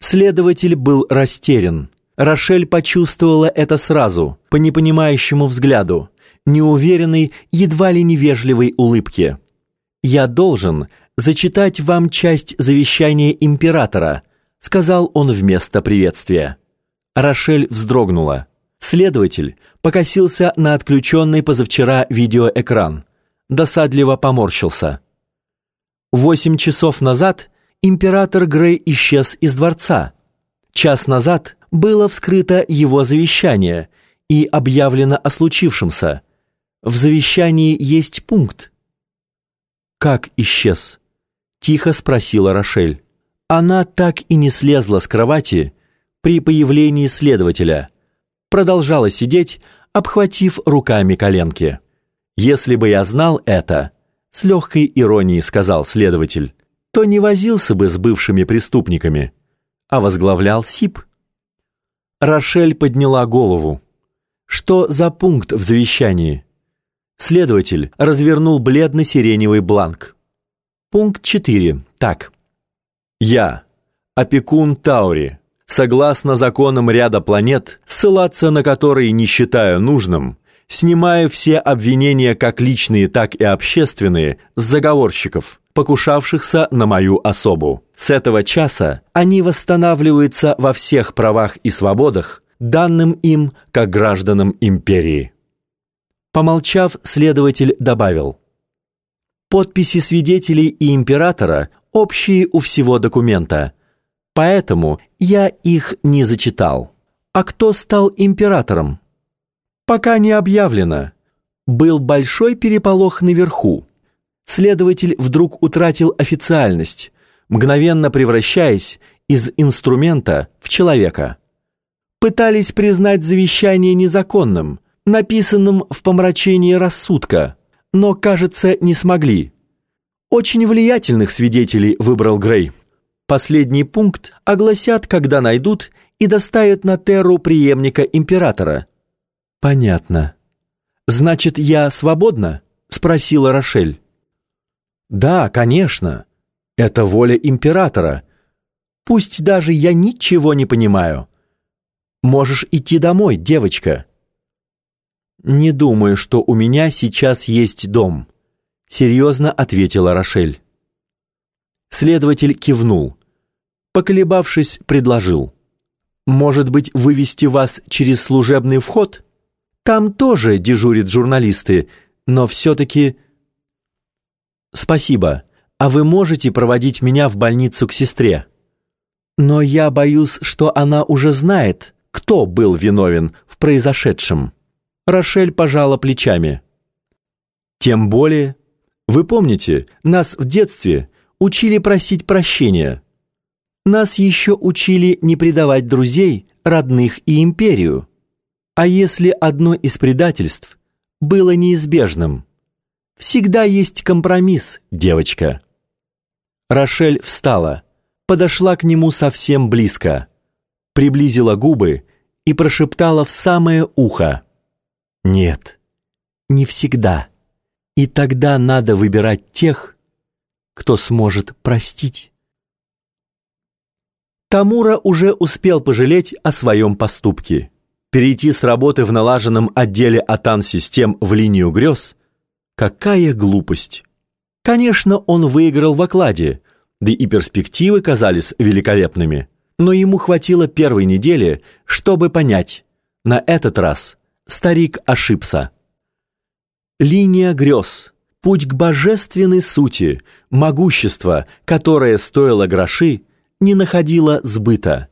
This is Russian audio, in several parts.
Следователь был растерян. Рошель почувствовала это сразу, по непонимающему взгляду, неуверенной, едва ли невежливой улыбке. «Я должен зачитать вам часть завещания императора», сказал он вместо приветствия. Рошель вздрогнула. Следователь покосился на отключенный позавчера видеоэкран. Досадливо поморщился. Восемь часов назад император Грей исчез из дворца. Час назад было вскрыто его завещание и объявлено о случившемся. В завещании есть пункт. Как исчез? тихо спросила Рошель. Она так и не слезла с кровати при появлении следователя. Продолжала сидеть, обхватив руками коленки. Если бы я знал это, с легкой иронией сказал следователь, то не возился бы с бывшими преступниками, а возглавлял СИП. Рошель подняла голову. Что за пункт в завещании? Следователь развернул бледно-сиреневый бланк. Пункт 4. Так. Я, опекун Таури, согласно законам ряда планет, ссылаться на которые не считаю нужным, снимаю все обвинения как личные, так и общественные с заговорщиков, покушавшихся на мою особу. С этого часа они восстанавливаются во всех правах и свободах, данным им как гражданам империи. Помолчав, следователь добавил: Подписи свидетелей и императора общие у всего документа. Поэтому я их не зачитал. А кто стал императором? Пока не объявлено. Был большой переполох наверху. Следователь вдруг утратил официальность, мгновенно превращаясь из инструмента в человека. Пытались признать завещание незаконным, написанным в помрачении рассудка, но, кажется, не смогли. Очень влиятельных свидетелей выбрал Грей. Последний пункт огласят, когда найдут и доставят на Терру преемника императора. Понятно. Значит, я свободна? спросила Рошель. Да, конечно. Это воля императора. Пусть даже я ничего не понимаю. Можешь идти домой, девочка. Не думаю, что у меня сейчас есть дом, серьезно ответила Рошель. Следователь кивнул. Поколебавшись, предложил: "Может быть, вывести вас через служебный вход? Там тоже дежурят журналисты, но все таки Спасибо. А вы можете проводить меня в больницу к сестре? Но я боюсь, что она уже знает, кто был виновен в произошедшем. Рошель пожала плечами. Тем более, вы помните, нас в детстве учили просить прощения. Нас еще учили не предавать друзей, родных и империю. А если одно из предательств было неизбежным? Всегда есть компромисс, девочка. Рошель встала, подошла к нему совсем близко, приблизила губы и прошептала в самое ухо: нет, не всегда. И тогда надо выбирать тех, кто сможет простить. Тамура уже успел пожалеть о своем поступке. Перейти с работы в налаженном отделе Атан-систем в линию грез – какая глупость. Конечно, он выиграл в окладе, да и перспективы казались великолепными, но ему хватило первой недели, чтобы понять, на этот раз старик ошибся. Линия грез, путь к божественной сути, могущество, которое стоило гроши, не находило сбыта.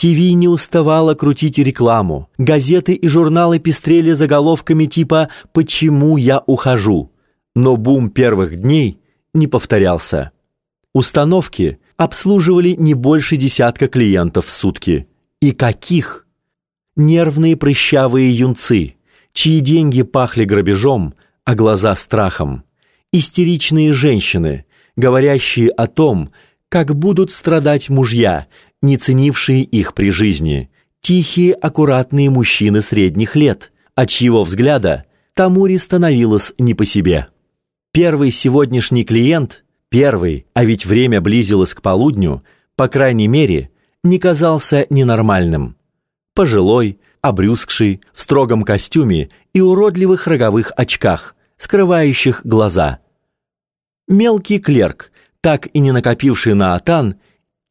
ТВ не уставало крутить рекламу, газеты и журналы пестрели заголовками типа «Почему я ухожу?», но бум первых дней не повторялся. Установки обслуживали не больше десятка клиентов в сутки. И каких? нервные прыщавые юнцы, чьи деньги пахли грабежом, а глаза страхом, истеричные женщины, говорящие о том, как будут страдать мужья, не ценившие их при жизни, тихие, аккуратные мужчины средних лет, от чьего взгляда Тамури становилось не по себе. Первый сегодняшний клиент, первый, а ведь время близилось к полудню, по крайней мере, не казался ненормальным. Пожилой, обрюзгший, в строгом костюме и уродливых роговых очках, скрывающих глаза. Мелкий клерк, так и не накопивший на атан,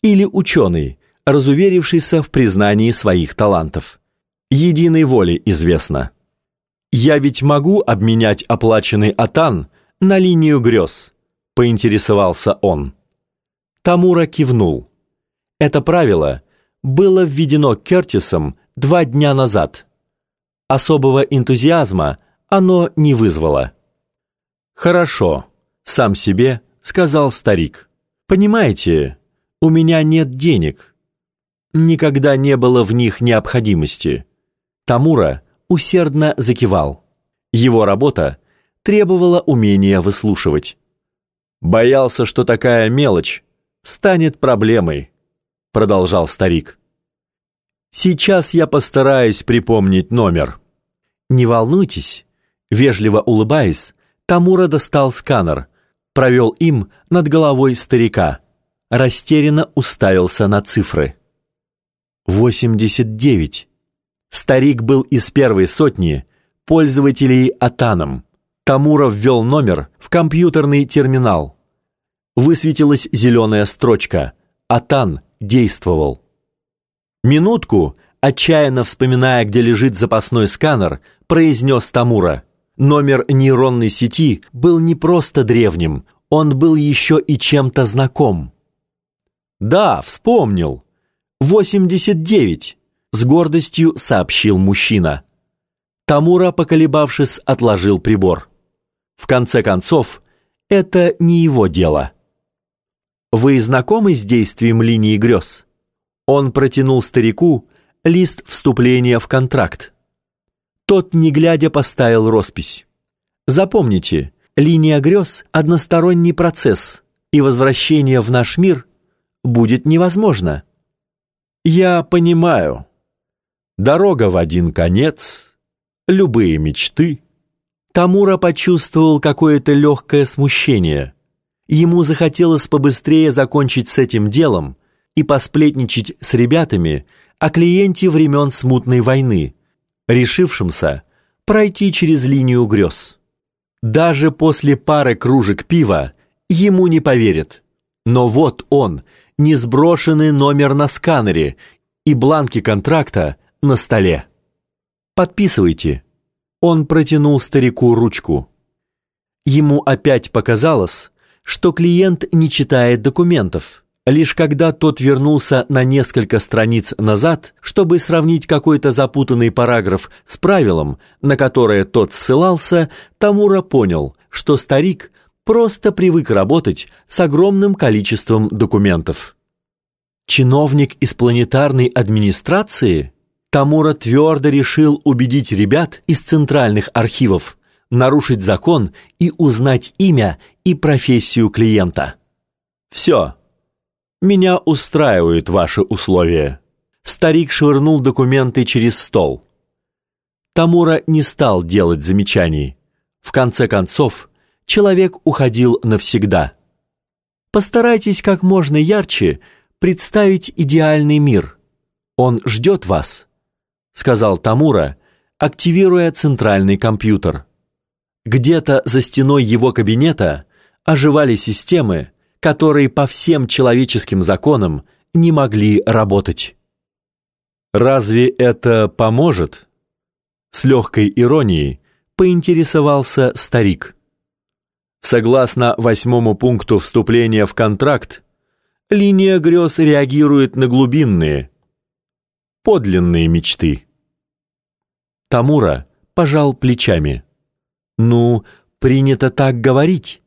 или ученый, разуверившийся в признании своих талантов. Единой воле известно. «Я ведь могу обменять оплаченный атан на линию грез», — поинтересовался он. Тамура кивнул. Это правило было введено Кертисом два дня назад. Особого энтузиазма оно не вызвало. «Хорошо», — сам себе сказал старик. «Понимаете, у меня нет денег. Никогда не было в них необходимости». Тамура усердно закивал. Его работа требовала умения выслушивать. Боялся, что такая мелочь станет проблемой, продолжал старик. Сейчас я постараюсь припомнить номер. Не волнуйтесь, вежливо улыбаясь, Тамура достал сканер, провел им над головой старика, растерянно уставился на цифры. Восемьдесят девять. Старик был из первой сотни пользователей Атаном. Тамура ввел номер в компьютерный терминал. Высветилась зеленая строчка. Атан действовал. Минутку, отчаянно вспоминая, где лежит запасной сканер, произнес Тамура. Номер нейронной сети был не просто древним, он был еще и чем-то знаком. «Да, вспомнил. 89», — с гордостью сообщил мужчина. Тамура, поколебавшись, отложил прибор. В конце концов, это не его дело. «Вы знакомы с действием линии грез?» Он протянул старику лист вступления в контракт. Тот, не глядя, поставил роспись. Запомните, линия грез – односторонний процесс, и возвращение в наш мир будет невозможно. Я понимаю. Дорога в один конец, любые мечты. Тамура почувствовал какое-то легкое смущение. Ему захотелось побыстрее закончить с этим делом – и посплетничать с ребятами о клиенте времен смутной войны, решившемся пройти через линию грез. Даже после пары кружек пива ему не поверят. Но вот он, несброшенный номер на сканере и бланки контракта на столе. Подписывайте. Он протянул старику ручку. Ему опять показалось, что клиент не читает документов. Лишь когда тот вернулся на несколько страниц назад, чтобы сравнить какой-то запутанный параграф с правилом, на которое тот ссылался, Тамура понял, что старик просто привык работать с огромным количеством документов. Чиновник из планетарной администрации? Тамура твердо решил убедить ребят из центральных архивов нарушить закон и узнать имя и профессию клиента. Все. Меня устраивают ваши условия. Старик швырнул документы через стол. Тамура не стал делать замечаний. В конце концов, человек уходил навсегда. Постарайтесь как можно ярче представить идеальный мир. Он ждет вас, сказал Тамура, активируя центральный компьютер. Где-то за стеной его кабинета оживали системы, которые по всем человеческим законам не могли работать. Разве это поможет? С легкой иронией поинтересовался старик. Согласно восьмому пункту вступления в контракт, линия грез реагирует на глубинные, подлинные мечты. Тамура пожал плечами. Ну, принято так говорить.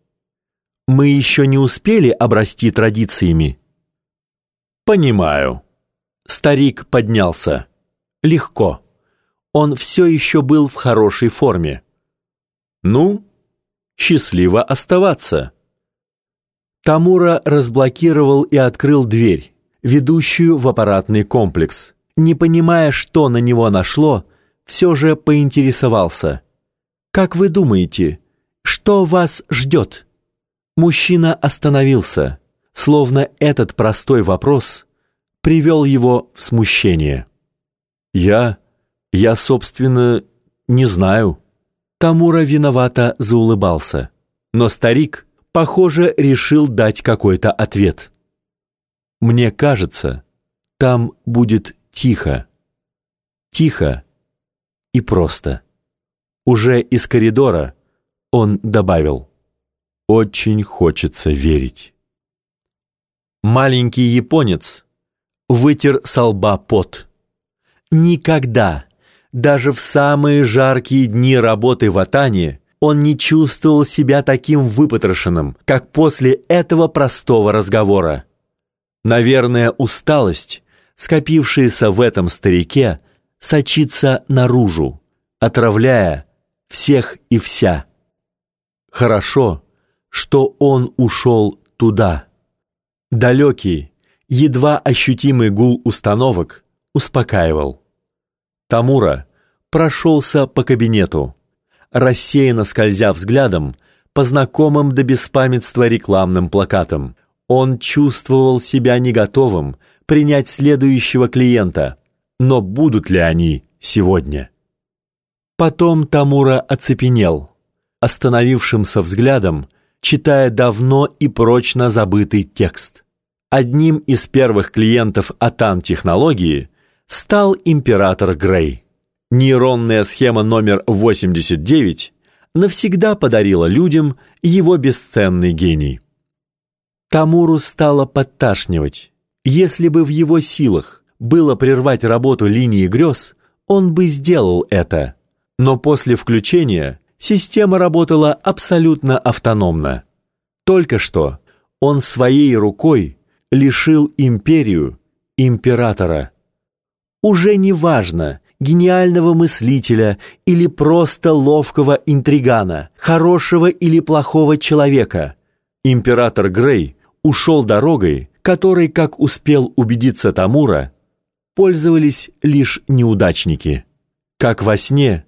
Мы еще не успели обрасти традициями. Понимаю. Старик поднялся. Легко. Он все еще был в хорошей форме. Ну, счастливо оставаться. Тамура разблокировал и открыл дверь, ведущую в аппаратный комплекс. Не понимая, что на него нашло, все же поинтересовался. «Как вы думаете, что вас ждет?» Мужчина остановился, словно этот простой вопрос привел его в смущение. «Я... я, собственно, не знаю». Тамура виновато заулыбался. Но старик, похоже, решил дать какой-то ответ. «Мне кажется, там будет тихо. Тихо и просто». Уже из коридора он добавил «Очень хочется верить». Маленький японец вытер со лба пот. Никогда, даже в самые жаркие дни работы в Атане, он не чувствовал себя таким выпотрошенным, как после этого простого разговора. Наверное, усталость, скопившаяся в этом старике, сочится наружу, отравляя всех и вся. Хорошо, что он ушел туда. Далекий, едва ощутимый гул установок успокаивал. Тамура прошелся по кабинету, рассеянно скользя взглядом по знакомым до беспамятства рекламным плакатам. Он чувствовал себя не готовым принять следующего клиента, но будут ли они сегодня? Потом Тамура оцепенел, остановившимся взглядом, читая давно и прочно забытый текст. Одним из первых клиентов Атан технологии стал император Грей. Нейронная схема номер 89 навсегда подарила людям его бесценный гений. Тамуру стало подташнивать. Если бы в его силах было прервать работу линии грез, он бы сделал это. Но после включения система работала абсолютно автономно. Только что он своей рукой лишил империю императора. Уже не важно, гениального мыслителя или просто ловкого интригана, хорошего или плохого человека. Император Грей ушел дорогой, которой, как успел убедиться Тамура, пользовались лишь неудачники. Как во сне,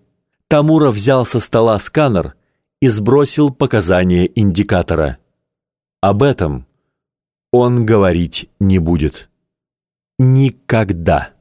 Тамура взял со стола сканер и сбросил показания индикатора. Об этом он говорить не будет. Никогда.